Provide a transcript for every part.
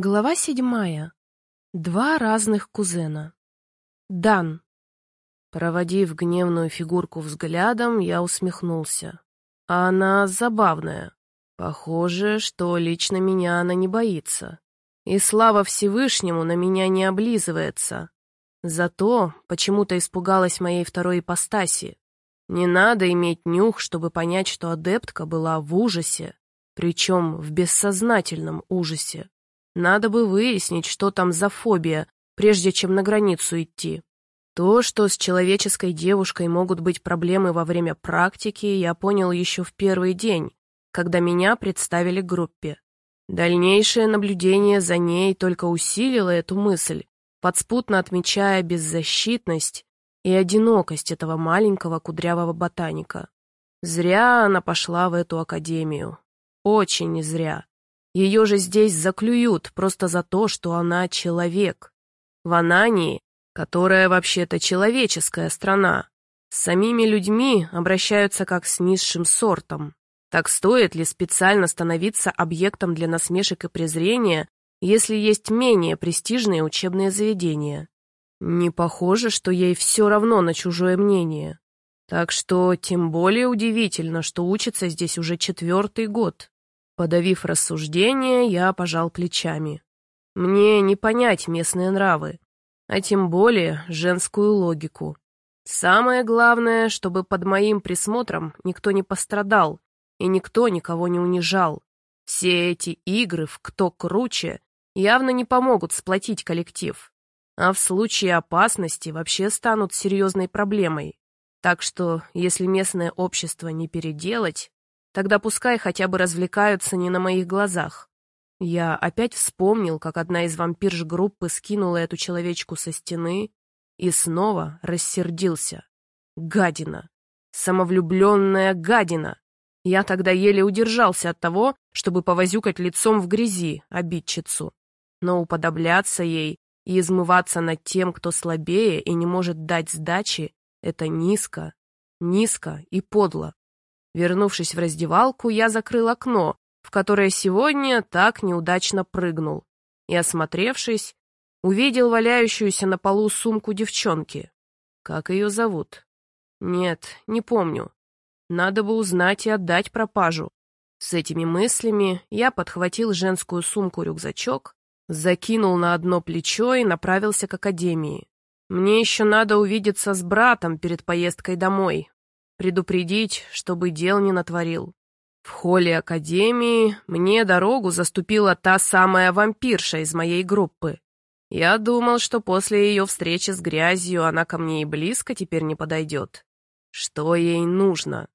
Глава седьмая. Два разных кузена. Дан. Проводив гневную фигурку взглядом, я усмехнулся. Она забавная. Похоже, что лично меня она не боится. И слава Всевышнему на меня не облизывается. Зато почему-то испугалась моей второй ипостаси. Не надо иметь нюх, чтобы понять, что адептка была в ужасе, причем в бессознательном ужасе. Надо бы выяснить, что там за фобия, прежде чем на границу идти. То, что с человеческой девушкой могут быть проблемы во время практики, я понял еще в первый день, когда меня представили группе. Дальнейшее наблюдение за ней только усилило эту мысль, подспутно отмечая беззащитность и одинокость этого маленького кудрявого ботаника. Зря она пошла в эту академию. Очень зря. Ее же здесь заклюют просто за то, что она человек. В Анании, которая вообще-то человеческая страна, с самими людьми обращаются как с низшим сортом. Так стоит ли специально становиться объектом для насмешек и презрения, если есть менее престижные учебные заведения? Не похоже, что ей все равно на чужое мнение. Так что тем более удивительно, что учится здесь уже четвертый год. Подавив рассуждение, я пожал плечами. Мне не понять местные нравы, а тем более женскую логику. Самое главное, чтобы под моим присмотром никто не пострадал и никто никого не унижал. Все эти игры в «кто круче» явно не помогут сплотить коллектив, а в случае опасности вообще станут серьезной проблемой. Так что, если местное общество не переделать, Тогда пускай хотя бы развлекаются не на моих глазах. Я опять вспомнил, как одна из вампирш-группы скинула эту человечку со стены и снова рассердился. Гадина! Самовлюбленная гадина! Я тогда еле удержался от того, чтобы повозюкать лицом в грязи обидчицу. Но уподобляться ей и измываться над тем, кто слабее и не может дать сдачи, это низко, низко и подло. Вернувшись в раздевалку, я закрыл окно, в которое сегодня так неудачно прыгнул, и, осмотревшись, увидел валяющуюся на полу сумку девчонки. Как ее зовут? Нет, не помню. Надо бы узнать и отдать пропажу. С этими мыслями я подхватил женскую сумку-рюкзачок, закинул на одно плечо и направился к академии. Мне еще надо увидеться с братом перед поездкой домой, предупредить, чтобы дел не натворил. В холле академии мне дорогу заступила та самая вампирша из моей группы. Я думал, что после ее встречи с грязью она ко мне и близко теперь не подойдет. Что ей нужно?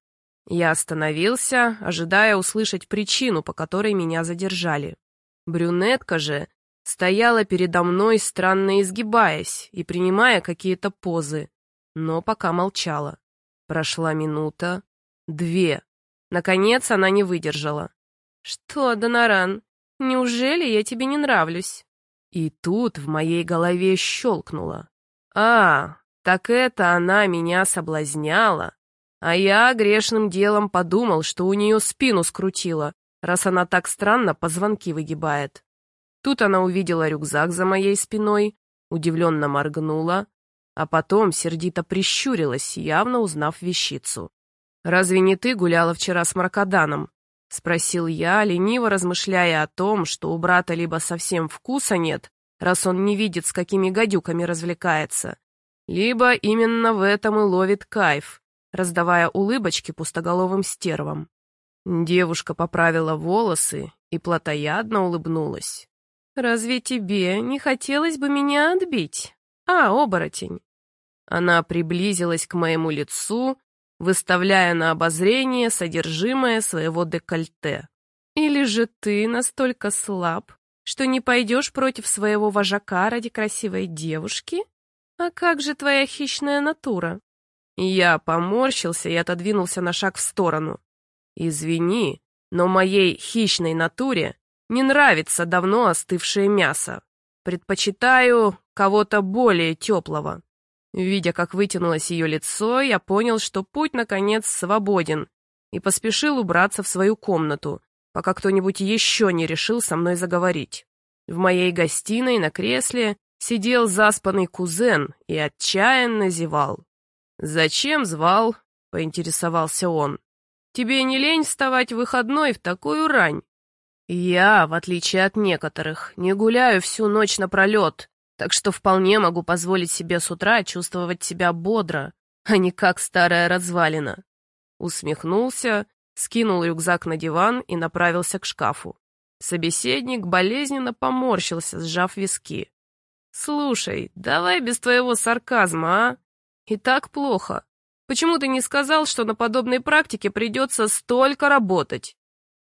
Я остановился, ожидая услышать причину, по которой меня задержали. Брюнетка же стояла передо мной, странно изгибаясь и принимая какие-то позы, но пока молчала. Прошла минута, две. Наконец она не выдержала. «Что, Доноран, неужели я тебе не нравлюсь?» И тут в моей голове щелкнуло. «А, так это она меня соблазняла. А я грешным делом подумал, что у нее спину скрутила, раз она так странно позвонки выгибает. Тут она увидела рюкзак за моей спиной, удивленно моргнула, а потом сердито прищурилась, явно узнав вещицу. «Разве не ты гуляла вчера с Маркаданом?» — спросил я, лениво размышляя о том, что у брата либо совсем вкуса нет, раз он не видит, с какими гадюками развлекается, либо именно в этом и ловит кайф, раздавая улыбочки пустоголовым стервам. Девушка поправила волосы и плотоядно улыбнулась. «Разве тебе не хотелось бы меня отбить?» «А, оборотень!» Она приблизилась к моему лицу, выставляя на обозрение содержимое своего декольте. «Или же ты настолько слаб, что не пойдешь против своего вожака ради красивой девушки? А как же твоя хищная натура?» Я поморщился и отодвинулся на шаг в сторону. «Извини, но моей хищной натуре не нравится давно остывшее мясо. Предпочитаю кого-то более теплого. Видя, как вытянулось ее лицо, я понял, что путь, наконец, свободен, и поспешил убраться в свою комнату, пока кто-нибудь еще не решил со мной заговорить. В моей гостиной на кресле сидел заспанный кузен и отчаянно зевал. «Зачем звал?» — поинтересовался он. «Тебе не лень вставать в выходной в такую рань?» «Я, в отличие от некоторых, не гуляю всю ночь напролет, так что вполне могу позволить себе с утра чувствовать себя бодро, а не как старая развалина». Усмехнулся, скинул рюкзак на диван и направился к шкафу. Собеседник болезненно поморщился, сжав виски. «Слушай, давай без твоего сарказма, а? И так плохо. Почему ты не сказал, что на подобной практике придется столько работать?»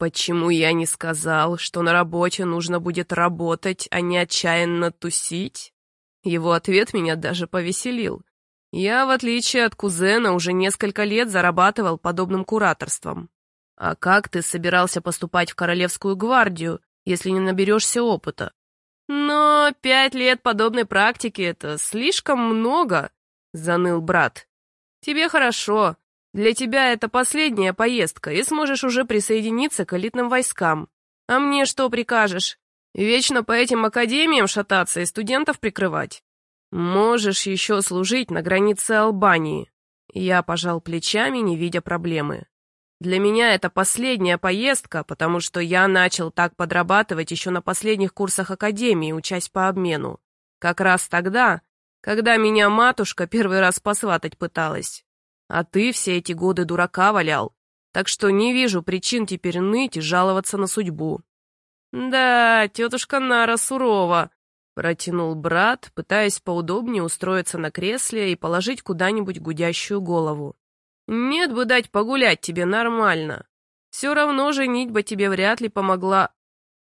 «Почему я не сказал, что на работе нужно будет работать, а не отчаянно тусить?» Его ответ меня даже повеселил. Я, в отличие от кузена, уже несколько лет зарабатывал подобным кураторством. А как ты собирался поступать в Королевскую гвардию, если не наберешься опыта? Но пять лет подобной практики — это слишком много, — заныл брат. Тебе хорошо, для тебя это последняя поездка, и сможешь уже присоединиться к элитным войскам. А мне что прикажешь? Вечно по этим академиям шататься и студентов прикрывать? Можешь еще служить на границе Албании. Я пожал плечами, не видя проблемы. Для меня это последняя поездка, потому что я начал так подрабатывать еще на последних курсах академии, учась по обмену. Как раз тогда, когда меня матушка первый раз посватать пыталась. А ты все эти годы дурака валял, так что не вижу причин теперь ныть и жаловаться на судьбу». «Да, тетушка Нара сурова», — протянул брат, пытаясь поудобнее устроиться на кресле и положить куда-нибудь гудящую голову. «Нет бы дать погулять тебе нормально. Все равно женитьба тебе вряд ли помогла».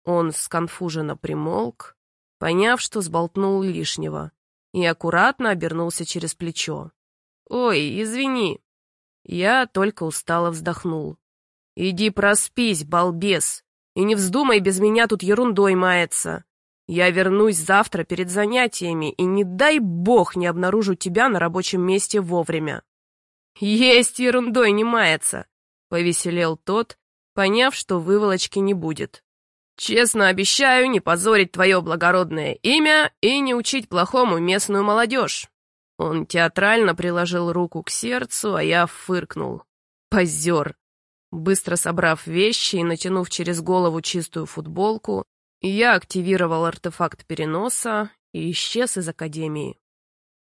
Он сконфуженно примолк, поняв, что сболтнул лишнего, и аккуратно обернулся через плечо. «Ой, извини». Я только устало вздохнул. «Иди проспись, балбес, и не вздумай без меня тут ерундой маяться. Я вернусь завтра перед занятиями, и не дай бог не обнаружу тебя на рабочем месте вовремя». «Есть ерундой не маяться», — повеселел тот, поняв, что выволочки не будет. «Честно обещаю не позорить твое благородное имя и не учить плохому местную молодежь». Он театрально приложил руку к сердцу, а я фыркнул. Позер. Быстро собрав вещи и натянув через голову чистую футболку, я активировал артефакт переноса и исчез из академии.